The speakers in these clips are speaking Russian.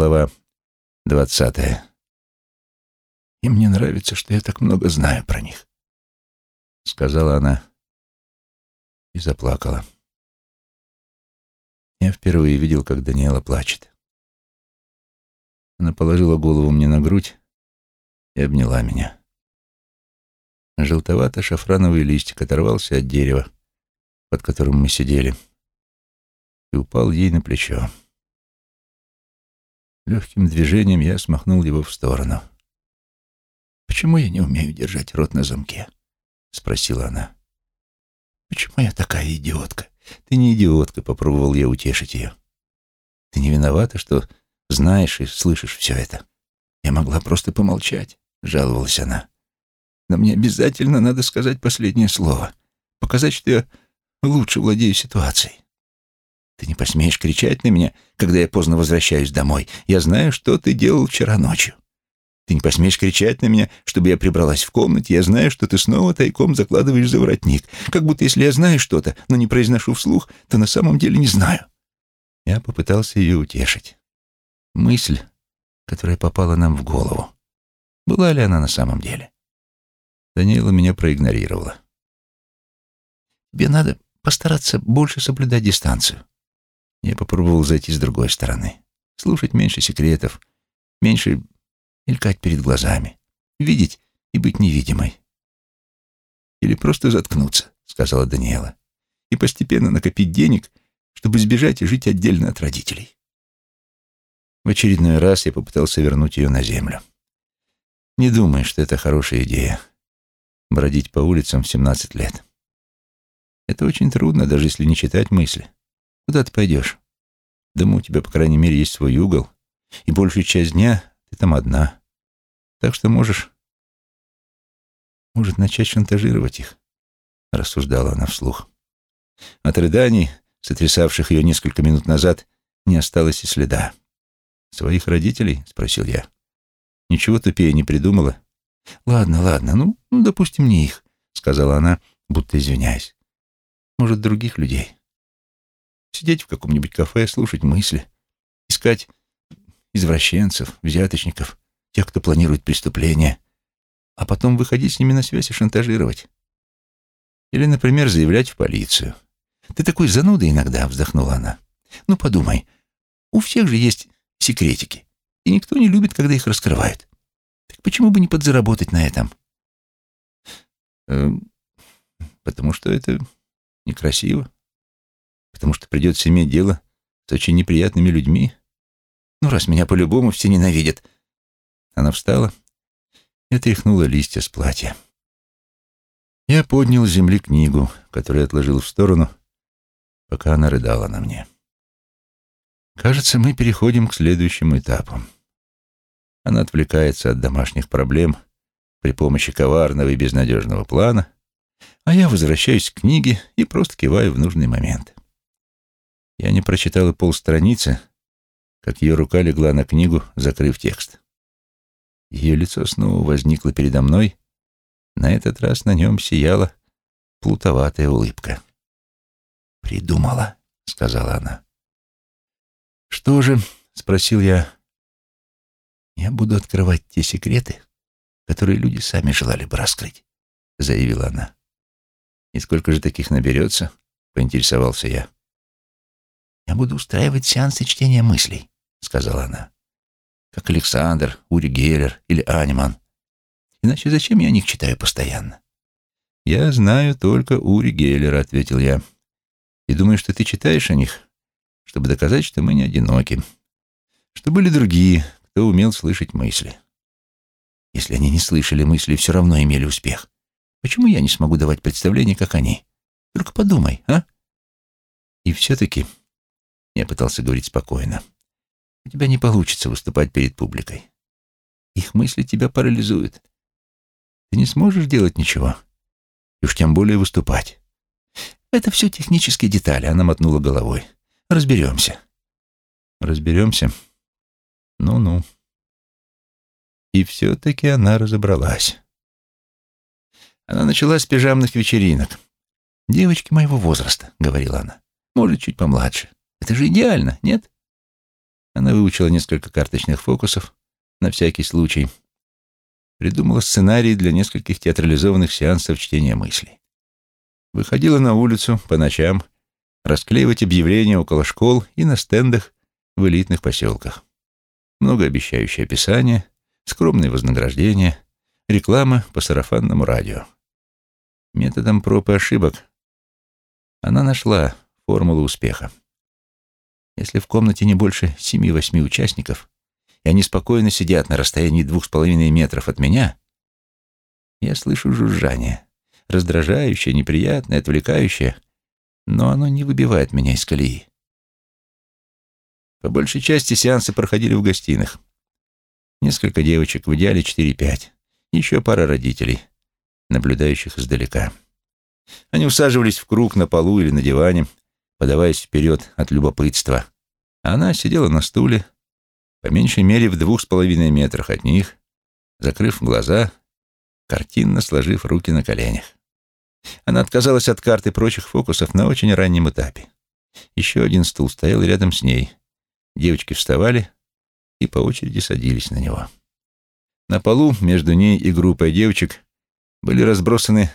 Глава двадцатая. «И мне нравится, что я так много знаю про них», — сказала она и заплакала. Я впервые видел, как Даниэла плачет. Она положила голову мне на грудь и обняла меня. Желтовато-шафрановый листик оторвался от дерева, под которым мы сидели, и упал ей на плечо. Легким движением я смахнул его в сторону. «Почему я не умею держать рот на замке?» — спросила она. «Почему я такая идиотка?» «Ты не идиотка», — попробовал я утешить ее. «Ты не виновата, что знаешь и слышишь все это. Я могла просто помолчать», — жаловалась она. «Но мне обязательно надо сказать последнее слово, показать, что я лучше владею ситуацией. Ты не посмеешь кричать на меня, когда я поздно возвращаюсь домой. Я знаю, что ты делал вчера ночью. Ты не посмеешь кричать на меня, чтобы я прибралась в комнате. Я знаю, что ты снова тайком закладываешь за воротник. Как будто если я знаю что-то, но не произношу вслух, то на самом деле не знаю. Я попытался ее утешить. Мысль, которая попала нам в голову. Была ли она на самом деле? Даниэла меня проигнорировала. Тебе надо постараться больше соблюдать дистанцию. Я попробовал зайти с другой стороны. Слушать меньше секретов, меньше мелькать перед глазами, видеть и быть невидимой. «Или просто заткнуться», — сказала Даниэла, «и постепенно накопить денег, чтобы сбежать и жить отдельно от родителей». В очередной раз я попытался вернуть ее на землю. Не думай, что это хорошая идея — бродить по улицам в 17 лет. Это очень трудно, даже если не читать мысли. Куда ты пойдешь? Дома у тебя, по крайней мере, есть свой угол, и большую часть дня ты там одна. Так что можешь... Может, начать шантажировать их, рассуждала она вслух. От рыданий, сотрясавших ее несколько минут назад, не осталось и следа. «Своих родителей?» — спросил я. «Ничего тупее не придумала?» «Ладно, ладно, ну, ну, допустим, не их», — сказала она, будто извиняясь. «Может, других людей. Сидеть в каком-нибудь кафе, слушать мысли, искать извращенцев, взяточников, тех, кто планирует преступления, а потом выходить с ними на связь и шантажировать. Или, например, заявлять в полицию. «Ты такой зануда иногда», — вздохнула она. «Ну, подумай, у всех же есть секретики, и никто не любит, когда их раскрывают. Так почему бы не подзаработать на этом?» эм, «Потому что это некрасиво. Потому что придется иметь дело с очень неприятными людьми. Ну, раз меня по-любому все ненавидят, она встала и отряхнула листья с платья. Я поднял с земли книгу, которую отложил в сторону, пока она рыдала на мне. Кажется, мы переходим к следующему этапу. Она отвлекается от домашних проблем при помощи коварного и безнадежного плана, а я возвращаюсь к книге и просто киваю в нужный момент. Я не прочитал и полстраницы, как ее рука легла на книгу, закрыв текст. Ее лицо снова возникло передо мной. На этот раз на нем сияла плутоватая улыбка. «Придумала», — сказала она. «Что же?» — спросил я. «Я буду открывать те секреты, которые люди сами желали бы раскрыть», — заявила она. «И сколько же таких наберется?» — поинтересовался я. «Я буду устраивать сеансы чтения мыслей», — сказала она как Александр, Ури Геллер или Аниман. Иначе зачем я о них читаю постоянно? «Я знаю только Ури Геллера», — ответил я. «И думаю, что ты читаешь о них, чтобы доказать, что мы не одиноки, что были другие, кто умел слышать мысли. Если они не слышали мысли все равно имели успех, почему я не смогу давать представление, как они? Только подумай, а?» И все-таки я пытался говорить спокойно. У тебя не получится выступать перед публикой. Их мысли тебя парализуют. Ты не сможешь делать ничего. И уж тем более выступать. Это все технические детали, она мотнула головой. Разберемся. Разберемся? Ну-ну. И все-таки она разобралась. Она начала с пижамных вечеринок. «Девочки моего возраста», — говорила она. «Может, чуть помладше. Это же идеально, нет?» Она выучила несколько карточных фокусов на всякий случай. Придумала сценарий для нескольких театрализованных сеансов чтения мыслей. Выходила на улицу по ночам, расклеивать объявления около школ и на стендах в элитных поселках. Многообещающее описание, скромные вознаграждения, реклама по сарафанному радио. Методом проб и ошибок она нашла формулу успеха. Если в комнате не больше семи-восьми участников, и они спокойно сидят на расстоянии двух с половиной метров от меня, я слышу жужжание, раздражающее, неприятное, отвлекающее, но оно не выбивает меня из колеи. По большей части сеансы проходили в гостиных. Несколько девочек, в идеале 4-5, еще пара родителей, наблюдающих издалека. Они усаживались в круг на полу или на диване, подаваясь вперед от любопытства. Она сидела на стуле, по меньшей мере в двух с половиной метрах от них, закрыв глаза, картинно сложив руки на коленях. Она отказалась от карт и прочих фокусов на очень раннем этапе. Еще один стул стоял рядом с ней. Девочки вставали и по очереди садились на него. На полу между ней и группой девочек были разбросаны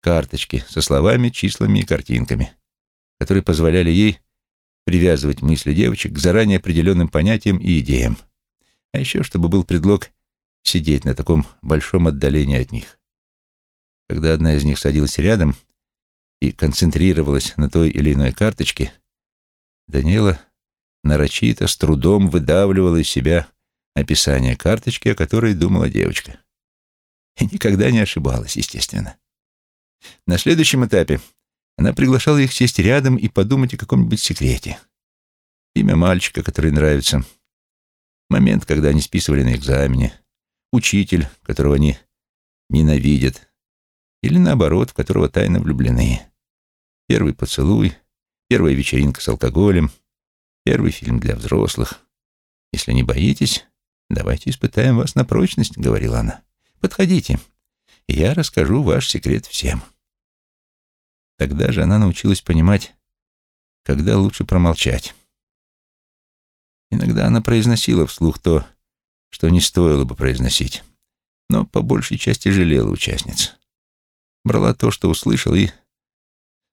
карточки со словами, числами и картинками, которые позволяли ей привязывать мысли девочек к заранее определенным понятиям и идеям. А еще, чтобы был предлог сидеть на таком большом отдалении от них. Когда одна из них садилась рядом и концентрировалась на той или иной карточке, Даниэла нарочито, с трудом выдавливала из себя описание карточки, о которой думала девочка. И никогда не ошибалась, естественно. На следующем этапе она приглашала их сесть рядом и подумать о каком-нибудь секрете. Имя мальчика, который нравится. Момент, когда они списывали на экзамене. Учитель, которого они ненавидят. Или наоборот, в которого тайно влюблены. Первый поцелуй, первая вечеринка с алкоголем, первый фильм для взрослых. Если не боитесь, давайте испытаем вас на прочность, говорила она. Подходите, и я расскажу ваш секрет всем. Тогда же она научилась понимать, когда лучше промолчать. Иногда она произносила вслух то, что не стоило бы произносить, но по большей части жалела участниц. Брала то, что услышала, и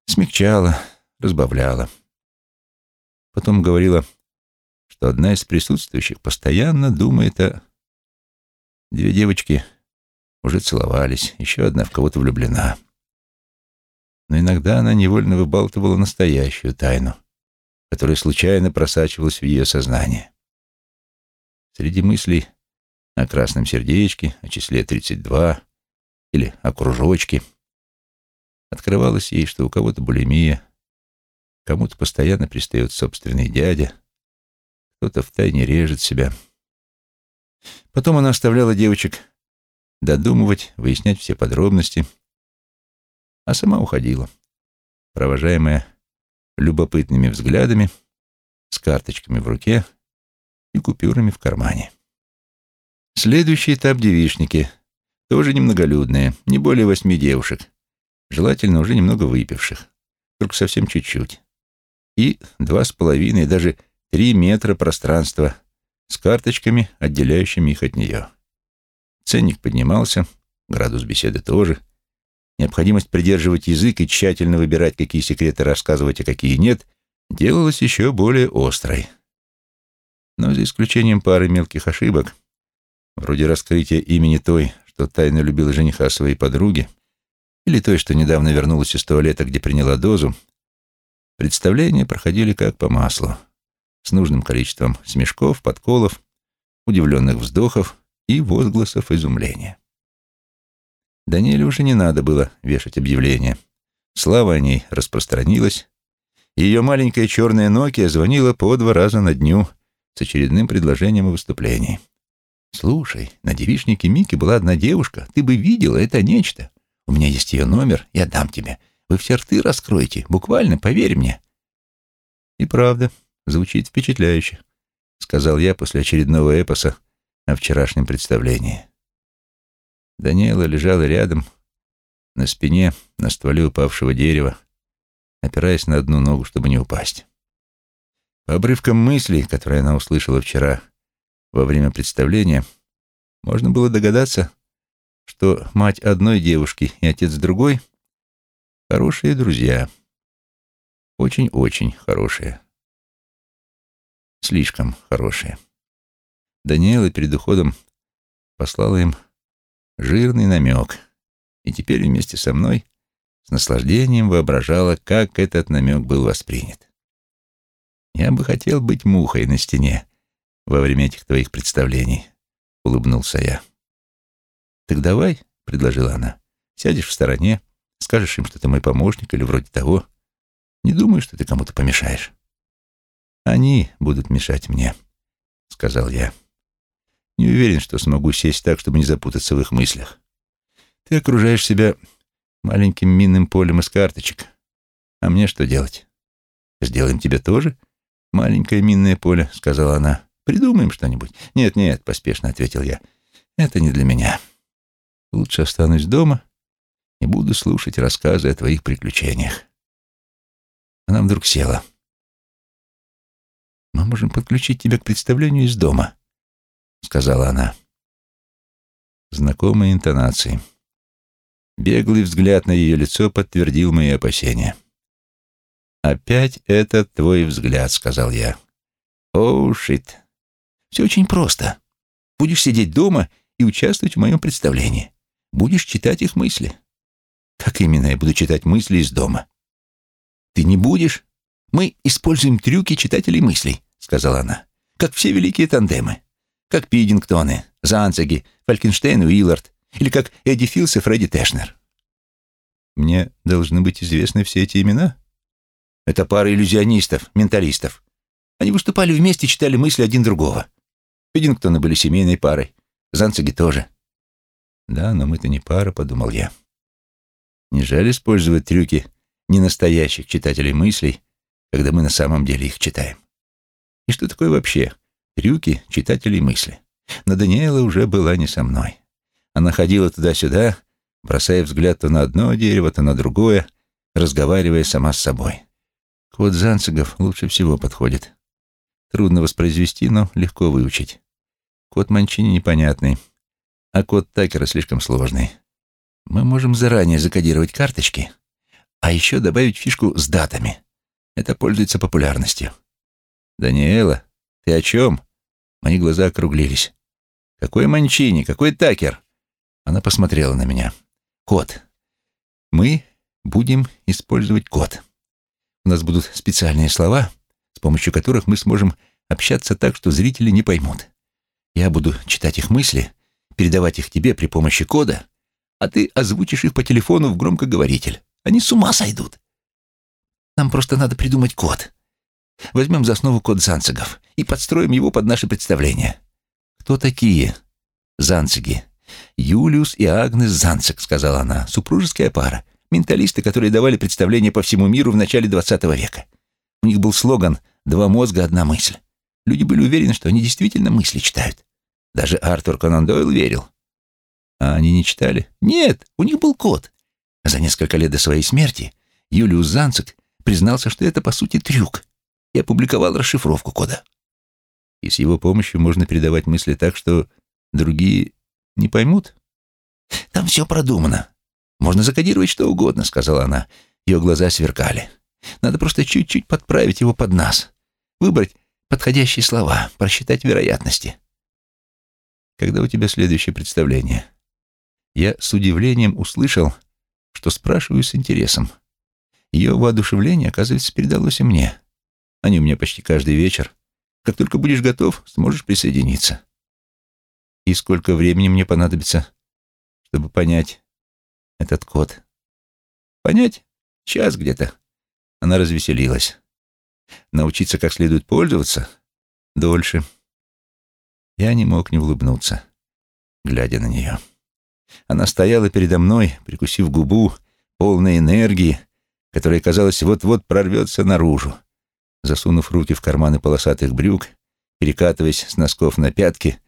смягчала, разбавляла. Потом говорила, что одна из присутствующих постоянно думает о... Две девочки уже целовались, еще одна в кого-то влюблена. Но иногда она невольно выбалтывала настоящую тайну, которая случайно просачивалась в ее сознание. Среди мыслей о красном сердечке, о числе 32 или о кружочке открывалось ей, что у кого-то булимия, кому-то постоянно пристает собственный дядя, кто-то втайне режет себя. Потом она оставляла девочек додумывать, выяснять все подробности, а сама уходила, провожаемая любопытными взглядами, с карточками в руке и купюрами в кармане. Следующий этап девишники, тоже немноголюдные, не более восьми девушек, желательно уже немного выпивших, только совсем чуть-чуть, и два с половиной, даже три метра пространства с карточками, отделяющими их от нее. Ценник поднимался, градус беседы тоже. Необходимость придерживать язык и тщательно выбирать, какие секреты рассказывать, а какие нет, делалась еще более острой. Но за исключением пары мелких ошибок, вроде раскрытия имени той, что тайно любила жениха своей подруги, или той, что недавно вернулась из туалета, где приняла дозу, представления проходили как по маслу, с нужным количеством смешков, подколов, удивленных вздохов и возгласов изумления. Даниэле уже не надо было вешать объявление. Слава о ней распространилась, ее маленькая черная Nokia звонила по два раза на дню с очередным предложением о выступлении. «Слушай, на девичнике Мики была одна девушка. Ты бы видела это нечто. У меня есть ее номер, я дам тебе. Вы все рты раскроете, буквально, поверь мне». «И правда, звучит впечатляюще», — сказал я после очередного эпоса о вчерашнем представлении. Даниэла лежала рядом, на спине, на стволе упавшего дерева, опираясь на одну ногу, чтобы не упасть. По обрывкам мыслей, которые она услышала вчера во время представления, можно было догадаться, что мать одной девушки и отец другой — хорошие друзья. Очень-очень хорошие. Слишком хорошие. Даниэла перед уходом послала им жирный намек, и теперь вместе со мной с наслаждением воображала, как этот намек был воспринят. «Я бы хотел быть мухой на стене во время этих твоих представлений», — улыбнулся я. «Так давай», — предложила она, — «сядешь в стороне, скажешь им, что ты мой помощник или вроде того. Не думаю, что ты кому-то помешаешь». «Они будут мешать мне», — сказал я. «Не уверен, что смогу сесть так, чтобы не запутаться в их мыслях. Ты окружаешь себя маленьким минным полем из карточек. А мне что делать? Сделаем тебе тоже маленькое минное поле, сказала она. Придумаем что-нибудь. Нет, нет, поспешно ответил я. Это не для меня. Лучше останусь дома и буду слушать рассказы о твоих приключениях. Она вдруг села. «Мы можем подключить тебя к представлению из дома», — сказала она. Знакомые интонации. Беглый взгляд на ее лицо подтвердил мои опасения. «Опять это твой взгляд», — сказал я. «Оу, шит. Все очень просто. Будешь сидеть дома и участвовать в моем представлении. Будешь читать их мысли». «Как именно я буду читать мысли из дома?» «Ты не будешь? Мы используем трюки читателей мыслей», — сказала она. «Как все великие тандемы. Как Пидингтоны, Занцеги, Фалькенштейн Уиллард. Или как Эдди Филс и Фредди Тэшнер. Мне должны быть известны все эти имена? Это пара иллюзионистов, менталистов. Они выступали вместе и читали мысли один другого. Пидингтоны были семейной парой. Занцеги тоже. Да, но мы-то не пара, подумал я. Не жаль использовать трюки ненастоящих читателей мыслей, когда мы на самом деле их читаем. И что такое вообще трюки читателей мысли? Но Даниэла уже была не со мной. Она ходила туда-сюда, бросая взгляд то на одно дерево, то на другое, разговаривая сама с собой. Код Занцигов лучше всего подходит. Трудно воспроизвести, но легко выучить. Код Манчини непонятный, а код Такера слишком сложный. Мы можем заранее закодировать карточки, а еще добавить фишку с датами. Это пользуется популярностью. «Даниэла, ты о чем?» Мои глаза округлились. «Какой Манчини? Какой Такер?» Она посмотрела на меня. «Код. Мы будем использовать код. У нас будут специальные слова, с помощью которых мы сможем общаться так, что зрители не поймут. Я буду читать их мысли, передавать их тебе при помощи кода, а ты озвучишь их по телефону в громкоговоритель. Они с ума сойдут. Нам просто надо придумать код. Возьмем за основу код Занцигов и подстроим его под наше представление. Кто такие Занциги? «Юлиус и Агнес Занцек», — сказала она, — «супружеская пара, менталисты, которые давали представления по всему миру в начале XX века. У них был слоган «Два мозга, одна мысль». Люди были уверены, что они действительно мысли читают. Даже Артур Конан Дойл верил. А они не читали? Нет, у них был код. За несколько лет до своей смерти Юлиус Занцек признался, что это, по сути, трюк, и опубликовал расшифровку кода. И с его помощью можно передавать мысли так, что другие не поймут? Там все продумано. Можно закодировать что угодно, сказала она. Ее глаза сверкали. Надо просто чуть-чуть подправить его под нас. Выбрать подходящие слова, просчитать вероятности. Когда у тебя следующее представление? Я с удивлением услышал, что спрашиваю с интересом. Ее воодушевление, оказывается, передалось и мне. Они у меня почти каждый вечер. Как только будешь готов, сможешь присоединиться. И сколько времени мне понадобится, чтобы понять этот код? Понять? Час где-то. Она развеселилась. Научиться как следует пользоваться? Дольше. Я не мог не улыбнуться, глядя на нее. Она стояла передо мной, прикусив губу, полной энергии, которая, казалось, вот-вот прорвется наружу. Засунув руки в карманы полосатых брюк, перекатываясь с носков на пятки,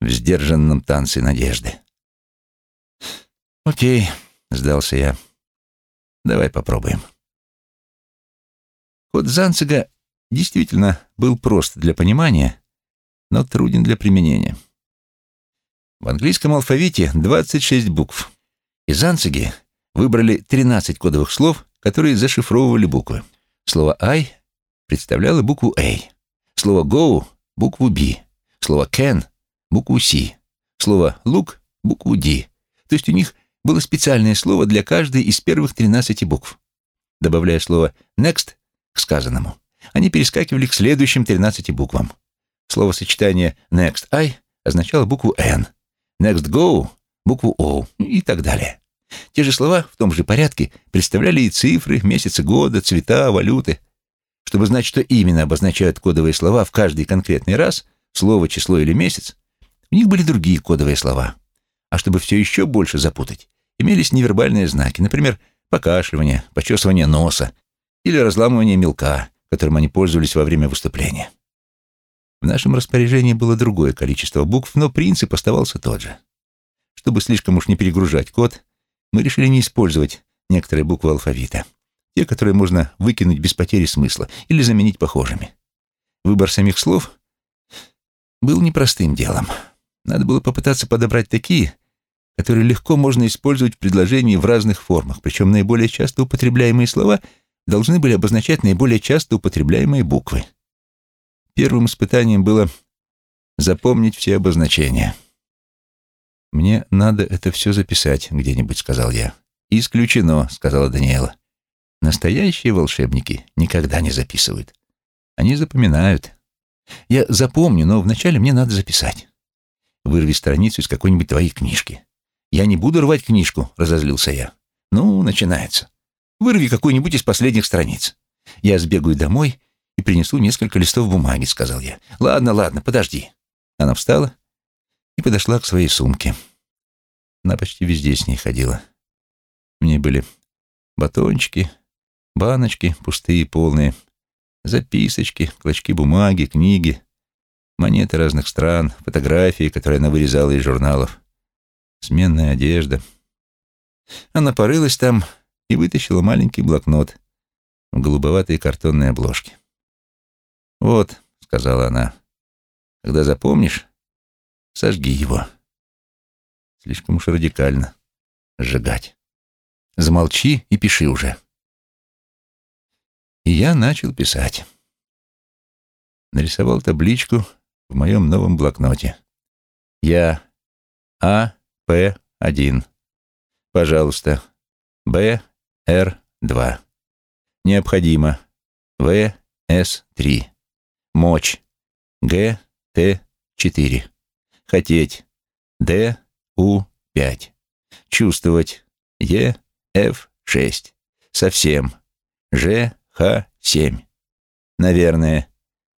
в сдержанном танце надежды. «Окей», — сдался я. «Давай попробуем». Код Занцига действительно был прост для понимания, но труден для применения. В английском алфавите 26 букв. Из Анциги выбрали 13 кодовых слов, которые зашифровывали буквы. Слово «I» представляло букву «A», слово «go» — букву «B», слово «can» — букву «C», слово «look» — букву «D». То есть у них было специальное слово для каждой из первых 13 букв. Добавляя слово «next» к сказанному, они перескакивали к следующим 13 буквам. Словосочетание «next I» означало букву «N», «next go» — букву «O» и так далее. Те же слова в том же порядке представляли и цифры, месяцы года, цвета, валюты. Чтобы знать, что именно обозначают кодовые слова в каждый конкретный раз, слово, число или месяц, у них были другие кодовые слова. А чтобы все еще больше запутать, имелись невербальные знаки, например, покашливание, почесывание носа или разламывание мелка, которым они пользовались во время выступления. В нашем распоряжении было другое количество букв, но принцип оставался тот же. Чтобы слишком уж не перегружать код, мы решили не использовать некоторые буквы алфавита, те, которые можно выкинуть без потери смысла или заменить похожими. Выбор самих слов был непростым делом. Надо было попытаться подобрать такие, которые легко можно использовать в предложении в разных формах, причем наиболее часто употребляемые слова должны были обозначать наиболее часто употребляемые буквы. Первым испытанием было запомнить все обозначения — «Мне надо это все записать где-нибудь», — сказал я. «Исключено», — сказала Даниэла. «Настоящие волшебники никогда не записывают. Они запоминают. Я запомню, но вначале мне надо записать. Вырви страницу из какой-нибудь твоей книжки». «Я не буду рвать книжку», — разозлился я. «Ну, начинается. Вырви какую-нибудь из последних страниц. Я сбегаю домой и принесу несколько листов бумаги», — сказал я. «Ладно, ладно, подожди». Она встала и подошла к своей сумке. Она почти везде с ней ходила. Мне были батончики, баночки, пустые и полные, записочки, клочки бумаги, книги, монеты разных стран, фотографии, которые она вырезала из журналов, сменная одежда. Она порылась там и вытащила маленький блокнот в голубоватой картонной обложке. «Вот», — сказала она, — «когда запомнишь, Сожги его. Слишком уж радикально. Сжигать. Замолчи и пиши уже. И я начал писать. Нарисовал табличку в моем новом блокноте. Я А, П, 1. Пожалуйста. Б, Р, 2. Необходимо. В, С, 3. Мочь. Г, Т, 4. Хотеть. Д, У, 5. Чувствовать. Е, Ф, 6. Совсем. Ж, Х, 7. Наверное.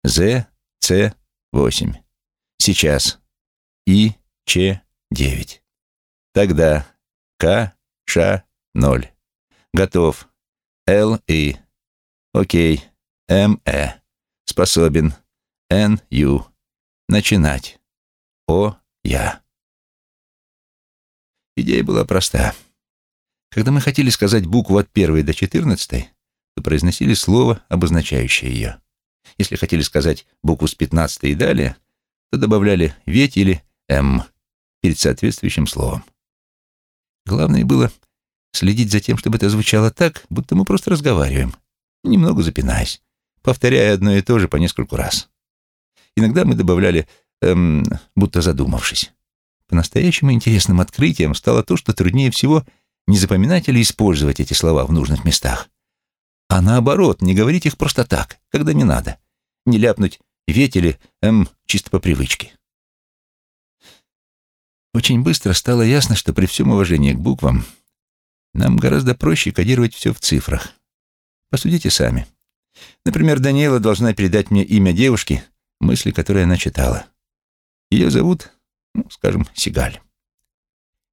З, Ц, 8. Сейчас. И, Ч, 9. Тогда. К, Ш, 0. Готов. Л, И. Окей. М, Э. Способен. Н, Ю. Начинать. О, я. Идея была проста. Когда мы хотели сказать букву от первой до четырнадцатой, то произносили слово, обозначающее ее. Если хотели сказать букву с пятнадцатой и далее, то добавляли «ведь» или «м» перед соответствующим словом. Главное было следить за тем, чтобы это звучало так, будто мы просто разговариваем, немного запинаясь, повторяя одно и то же по нескольку раз. Иногда мы добавляли эм, будто задумавшись. По-настоящему интересным открытием стало то, что труднее всего не запоминать или использовать эти слова в нужных местах, а наоборот, не говорить их просто так, когда не надо, не ляпнуть «ведь» или «эм» чисто по привычке. Очень быстро стало ясно, что при всем уважении к буквам нам гораздо проще кодировать все в цифрах. Посудите сами. Например, Даниэла должна передать мне имя девушки, мысли, которые она читала. Ее зовут, ну, скажем, Сигаль.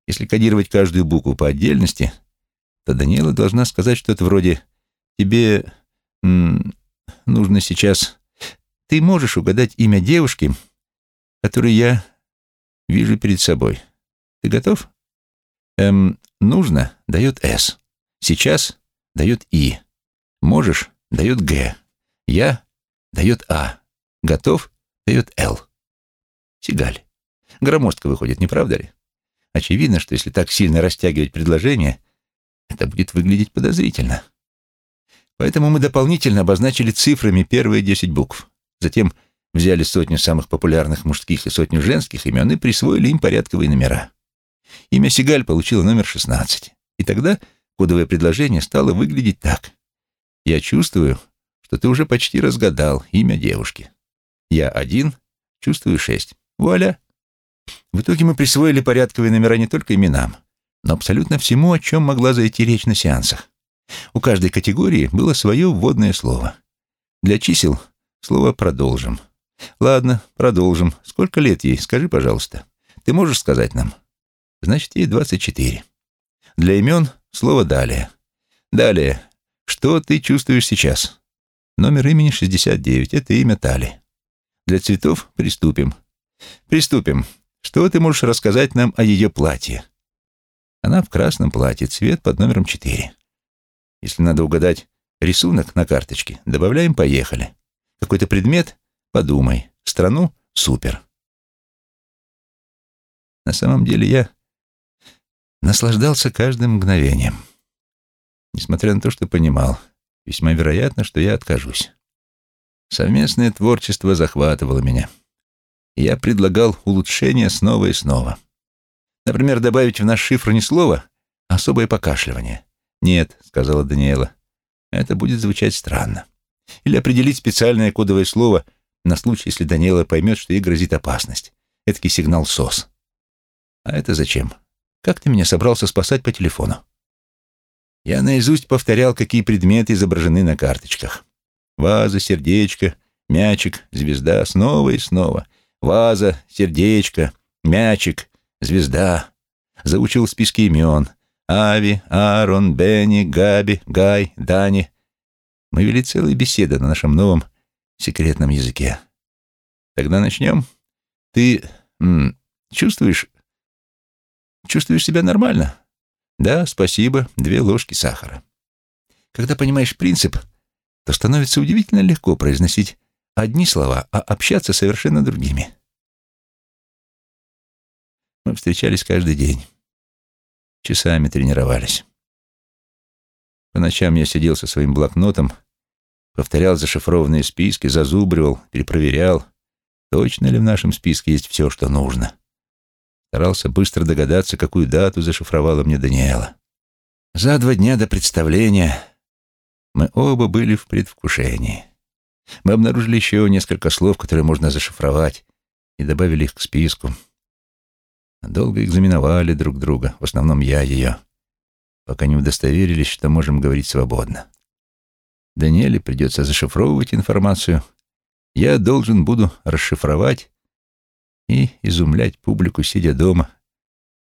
Если кодировать каждую букву по отдельности, то Даниэла должна сказать что-то вроде «Тебе нужно сейчас...» Ты можешь угадать имя девушки, которую я вижу перед собой. Ты готов? Эм, нужно дает «С». Сейчас дает «И». Можешь дает «Г». Я дает А. Готов дает Л. Сигаль. Громоздко выходит, не правда ли? Очевидно, что если так сильно растягивать предложение, это будет выглядеть подозрительно. Поэтому мы дополнительно обозначили цифрами первые десять букв. Затем взяли сотню самых популярных мужских и сотню женских имен и присвоили им порядковые номера. Имя Сигаль получило номер 16. И тогда кодовое предложение стало выглядеть так. «Я чувствую, что ты уже почти разгадал имя девушки. Я один, чувствую шесть. Вуаля!» В итоге мы присвоили порядковые номера не только именам, но абсолютно всему, о чем могла зайти речь на сеансах. У каждой категории было свое вводное слово. Для чисел слово «продолжим». Ладно, продолжим. Сколько лет ей? Скажи, пожалуйста. Ты можешь сказать нам? Значит, ей 24. Для имен слово «далее». Далее. Что ты чувствуешь сейчас? Номер имени 69. Это имя Тали. Для цветов приступим. Приступим. Что ты можешь рассказать нам о ее платье? Она в красном платье, цвет под номером 4. Если надо угадать рисунок на карточке, добавляем «поехали». Какой-то предмет — подумай. Страну — супер. На самом деле я наслаждался каждым мгновением. Несмотря на то, что понимал, весьма вероятно, что я откажусь. Совместное творчество захватывало меня. Я предлагал улучшения снова и снова. Например, добавить в наш шифр не слово, а особое покашливание. «Нет», — сказала Даниэла, — «это будет звучать странно». Или определить специальное кодовое слово на случай, если Даниэла поймет, что ей грозит опасность. Эдакий сигнал СОС. А это зачем? Как ты меня собрался спасать по телефону? Я наизусть повторял, какие предметы изображены на карточках. Ваза, сердечко, мячик, звезда, снова и снова. Ваза, сердечко, мячик, звезда. Заучил списки имен, Ави, Аарон, Бенни, Габи, Гай, Дани. Мы вели целые беседы на нашем новом секретном языке. Тогда начнем. Ты м, чувствуешь... Чувствуешь себя нормально? Да, спасибо, две ложки сахара. Когда понимаешь принцип, то становится удивительно легко произносить одни слова, а общаться совершенно другими. Мы встречались каждый день. Часами тренировались. По ночам я сидел со своим блокнотом, повторял зашифрованные списки, зазубривал, перепроверял, точно ли в нашем списке есть все, что нужно. Старался быстро догадаться, какую дату зашифровала мне Даниэла. За два дня до представления мы оба были в предвкушении. Мы обнаружили еще несколько слов, которые можно зашифровать, и добавили их к списку. Долго экзаменовали друг друга, в основном я ее, пока не удостоверились, что можем говорить свободно. Даниэле придется зашифровывать информацию. Я должен буду расшифровать и изумлять публику, сидя дома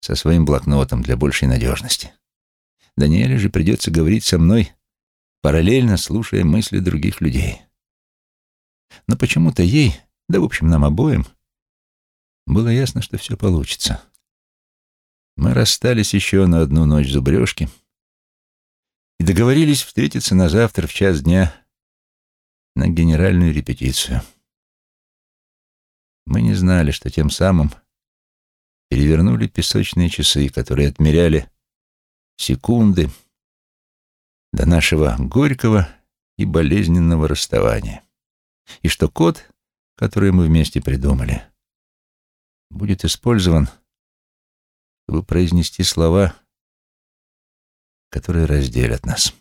со своим блокнотом для большей надежности. Даниэле же придется говорить со мной, параллельно слушая мысли других людей. Но почему-то ей, да, в общем, нам обоим, было ясно, что все получится. Мы расстались еще на одну ночь зубрежки и договорились встретиться на завтра в час дня на генеральную репетицию. Мы не знали, что тем самым перевернули песочные часы, которые отмеряли секунды до нашего горького и болезненного расставания, и что код, который мы вместе придумали, будет использован, чтобы произнести слова, которые разделят нас.